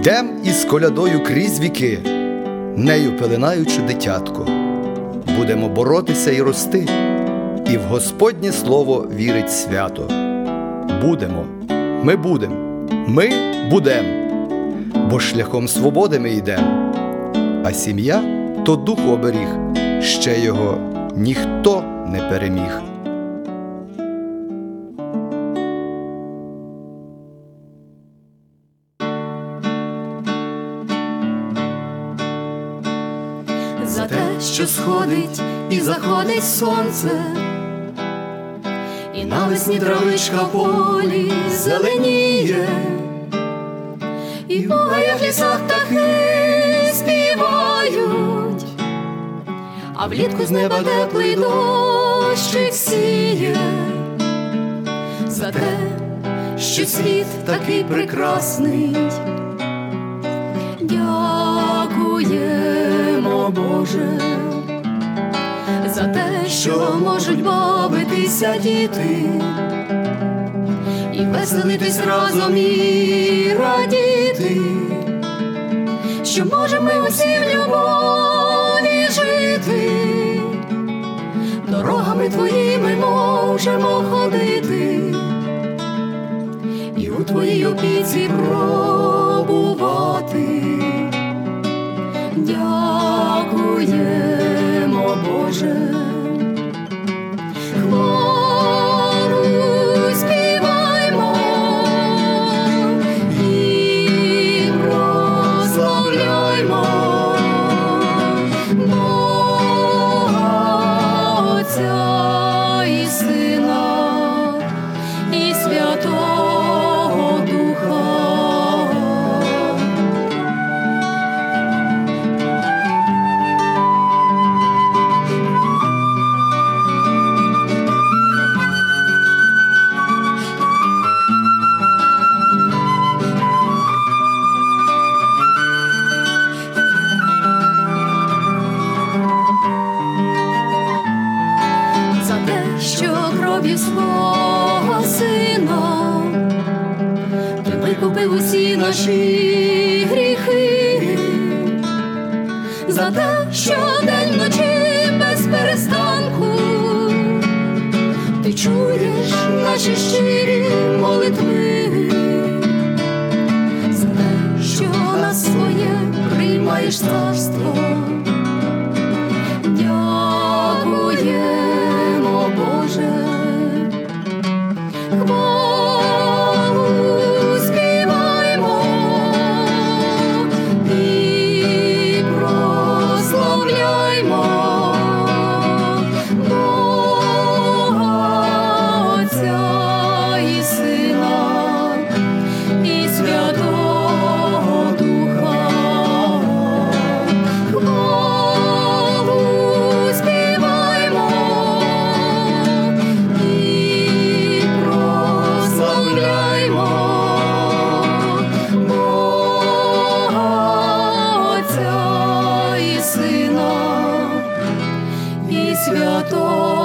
Йдем із колядою крізь віки, нею пеленаючи дитятко, будемо боротися і рости, і в Господнє слово вірить свято. Будемо, ми будем, ми будем, бо шляхом свободи ми йдем, а сім'я то дух оберіг, ще його ніхто не переміг. Що сходить і заходить сонце, і навесні травичка в полі зеленіє, і в богаях лісах птахи співають, а влітку з неба теплий дощик сіє, за те, що світ такий прекрасний. Дякуємо, Боже, за те, що можуть бавитися діти, і веселитись разом і радіти, що можемо ми усі в любові жити, дорогами твоїми можемо ходити. І у твоїй опіці пробувати. Дякуємо, ти викупив усі наші гріхи, за те, що день ночі 多了。